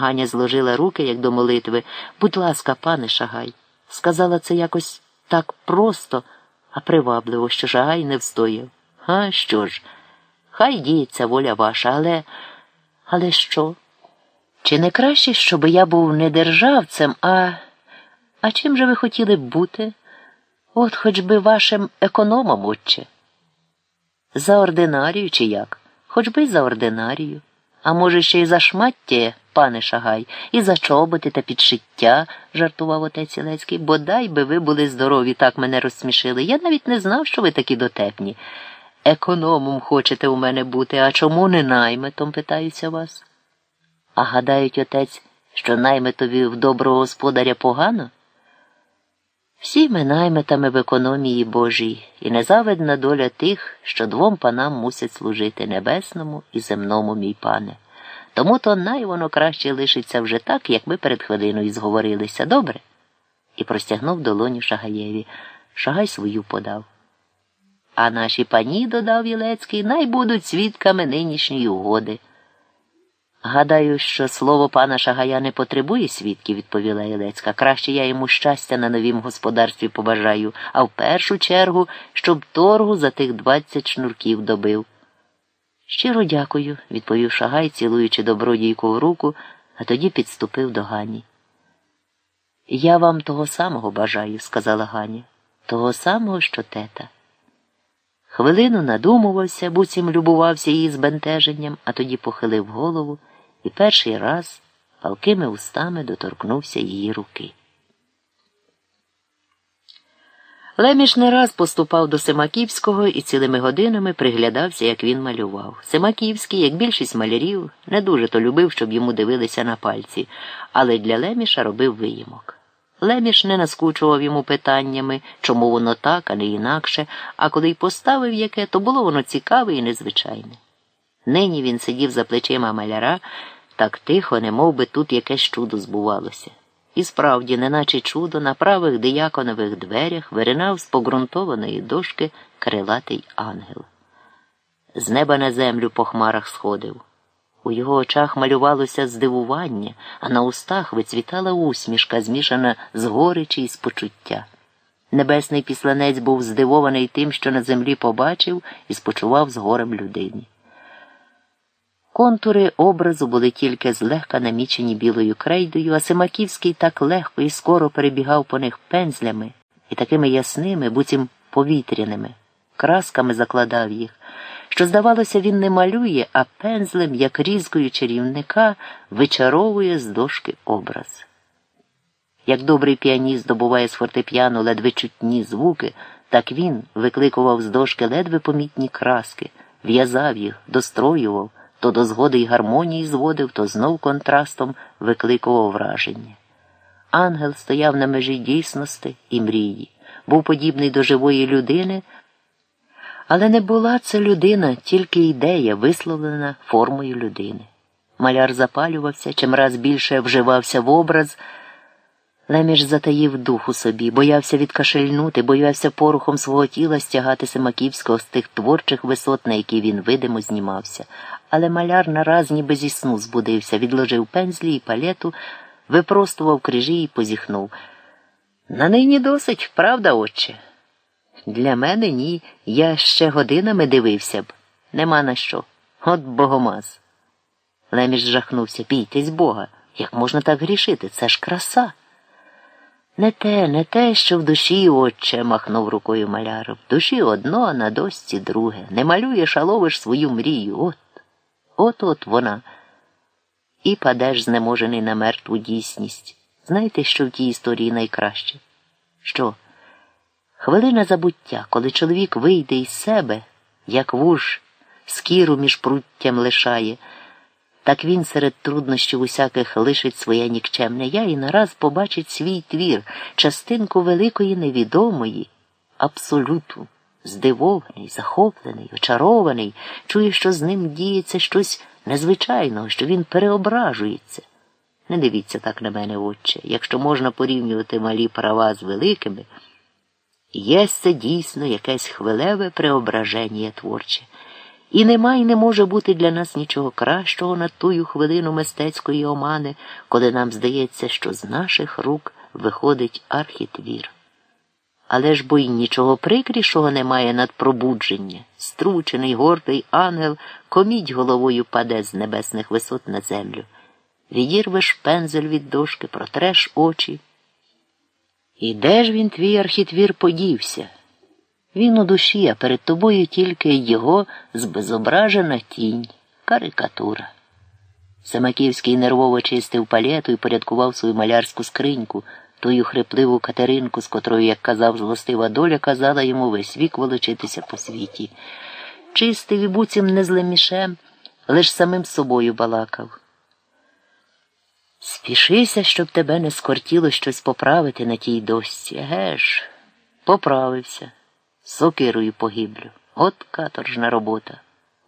Ганя зложила руки, як до молитви. Будь ласка, пане Шагай. Сказала це якось так просто, а привабливо, що Шагай не встояв. А що ж? Хай діється воля ваша, але. Але що? Чи не краще, щоб я був не державцем, а. А чим же ви хотіли б бути? От хоч би вашим економом, отче. За ординарію чи як? Хоч би за ординарію. А може, ще й за шмаття, пане Шагай, і за чоботи та підшиття, жартував отець Ілецький. Бодай би ви були здорові, так мене розсмішили. Я навіть не знав, що ви такі дотепні. Економом хочете у мене бути, а чому не найметом, питаюся вас? А гадають отець, що найметові в доброго господаря погано? Всі ми найметами в економії Божій, і незавидна доля тих, що двом панам мусять служити небесному і земному, мій пане. Тому то най воно краще лишиться вже так, як ми перед хвилиною зговорилися, добре? І простягнув долоню Шагаєві. Шагай свою подав. А наші пані, додав Єлецький, най будуть свідками нинішньої угоди. Гадаю, що слово пана Шагая не потребує свідків, відповіла Єлецька. Краще я йому щастя на новім господарстві побажаю, а в першу чергу, щоб торгу за тих двадцять шнурків добив. Щиро дякую, відповів Шагай, цілуючи добродійку в руку, а тоді підступив до Гані. Я вам того самого бажаю, сказала Ганя, того самого, що тета. Хвилину надумувався, буцім любувався її збентеженням, а тоді похилив голову і перший раз палкими устами доторкнувся її руки. Леміш не раз поступав до Семаківського і цілими годинами приглядався, як він малював. Семаківський, як більшість малярів, не дуже то любив, щоб йому дивилися на пальці, але для Леміша робив виїмок. Леміш не наскучував йому питаннями, чому воно так, а не інакше, а коли й поставив яке, то було воно цікаве і незвичайне. Нині він сидів за плечима маляра так тихо, не би тут якесь чудо збувалося. І справді, неначе чудо, на правих дияконових дверях виринав з погрунтованої дошки крилатий ангел. З неба на землю по хмарах сходив. У його очах малювалося здивування, а на устах вицвітала усмішка, змішана з горечі і з почуття. Небесний післанець був здивований тим, що на землі побачив і спочував з горем людині. Контури образу були тільки злегка намічені білою крейдою, а Семаківський так легко і скоро перебігав по них пензлями і такими ясними, буцім повітряними, красками закладав їх, що, здавалося, він не малює, а пензлем, як різкою чарівника, вичаровує з дошки образ. Як добрий піаніст добуває з фортепіано ледве чутні звуки, так він викликував з дошки ледве помітні краски, в'язав їх, достроював то до згоди й гармонії зводив, то знов контрастом викликував враження. Ангел стояв на межі дійсності і мрії, був подібний до живої людини, але не була це людина, тільки ідея, висловлена формою людини. Маляр запалювався, чимраз більше вживався в образ. Леміш затаїв дух у собі, боявся відкашельнути, боявся порухом свого тіла стягати Семаківського з тих творчих висот, на які він видимо знімався. Але маляр нараз ніби зі сну збудився, відложив пензлі і палету, випростував крижі і позіхнув. На нині досить, правда, отче? Для мене ні. Я ще годинами дивився б. Нема на що. От богомаз. Леміш жахнувся. Бійтесь Бога. Як можна так грішити? Це ж краса. Не те, не те, що в душі, отче, махнув рукою маляр. В душі одно, а на досці друге. Не малюєш, а ловиш свою мрію. От, от от вона. І падеш знеможений на мертву дійсність. Знаєте, що в тій історії найкраще? Що? Хвилина забуття, коли чоловік вийде із себе, як вуж, скіру між пруттям лишає. Так він серед труднощів усяких лишить своє нікчемне я і нараз побачить свій твір, частинку великої невідомої, абсолюту, здивований, захоплений, очарований, чує, що з ним діється щось незвичайного, що він переображується. Не дивіться так на мене, отче, якщо можна порівнювати малі права з великими, є це дійсно якесь хвилеве преображення творче. І нема і не може бути для нас нічого кращого на тую хвилину мистецької омани, коли нам здається, що з наших рук виходить архітвір. Але ж бо й нічого прикрішого немає над пробудження. Стручений, гордий ангел комідь головою паде з небесних висот на землю. Відірвеш пензель від дошки, протреш очі. І де ж він твій архітвір подівся? Він у душі, а перед тобою тільки його збезображена тінь, карикатура. Семаківський нервово чистив палету і порядкував свою малярську скриньку, тую хрипливу катеринку, з котрою, як казав злостива доля, казала йому весь вік волочитися по світі. Чистив і буцім не злим мішем, лиш самим собою балакав. Спішися, щоб тебе не скортіло щось поправити на тій дошці. Еге ж, поправився, сокирою погиблю. От каторжна робота.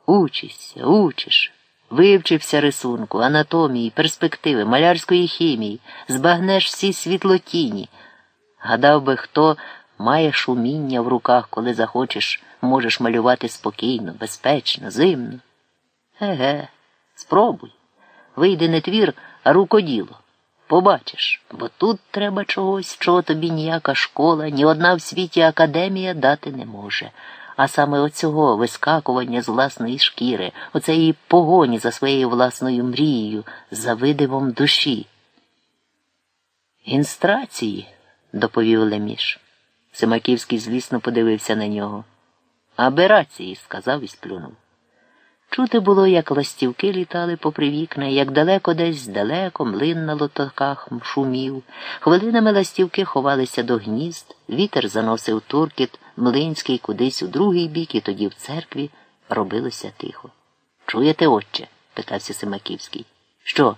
Учишся, учиш. Вивчився рисунку, анатомії, перспективи, малярської хімії, збагнеш всі світлотіні. Гадав би, хто має шуміння в руках, коли захочеш, можеш малювати спокійно, безпечно, зимно. Еге, спробуй. Вийде не твір, а рукоділо. Побачиш, бо тут треба чогось, чого тобі ніяка школа, ні одна в світі академія дати не може а саме оцього вискакування з власної шкіри, оцеї погоні за своєю власною мрією, за видивом душі. Інстрації, доповів Леміш. Симаківський злісно подивився на нього. Аберації, сказав і сплюнув. Чути було, як ластівки літали попри вікна, як далеко десь далеко млин на лотоках шумів. Хвилинами ластівки ховалися до гнізд, вітер заносив туркіт, млинський кудись у другий бік, і тоді в церкві робилося тихо. Чуєте, отче? питався Симаківський. Що?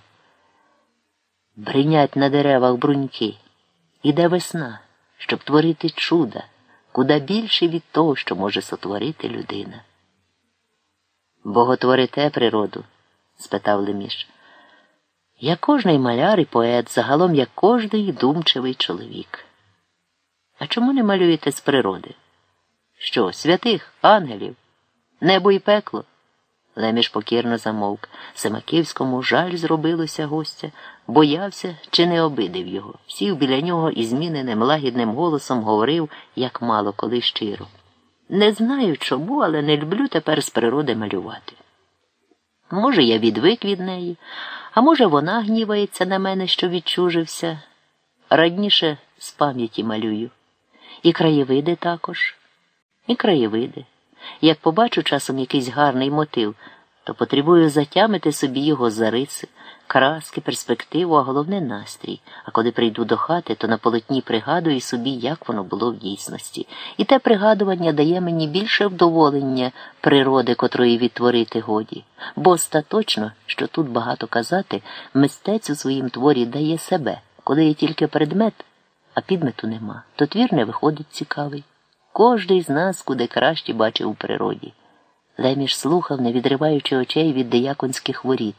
Бринять на деревах бруньки. Іде весна, щоб творити чуда, куда більше від того, що може сотворити людина. Боготворите природу? спитав Леміш. Я кожний маляр і поет, загалом як кожний думчивий чоловік. А чому не малюєте з природи? Що, святих, ангелів, небо і пекло? Леміш покірно замовк. Семаківському жаль зробилося гостя, боявся чи не обидив його. Сів біля нього і зміненим лагідним голосом говорив, як мало коли щиро. Не знаю чому, але не люблю тепер з природи малювати. Може, я відвик від неї, а може, вона гнівається на мене, що відчужився. Радніше з пам'яті малюю. І краєвиди також, і краєвиди. Як побачу часом якийсь гарний мотив, то потребую затямити собі його зариси краски, перспективу, а головне настрій. А коли прийду до хати, то на полотні пригадую собі, як воно було в дійсності. І те пригадування дає мені більше вдоволення природи, котрої відтворити годі. Бо остаточно, що тут багато казати, мистець у своїм творі дає себе, коли є тільки предмет, а підмету нема, то твір не виходить цікавий. Кожний з нас куди краще бачив у природі. Леміш слухав, не відриваючи очей від дияконських воріт.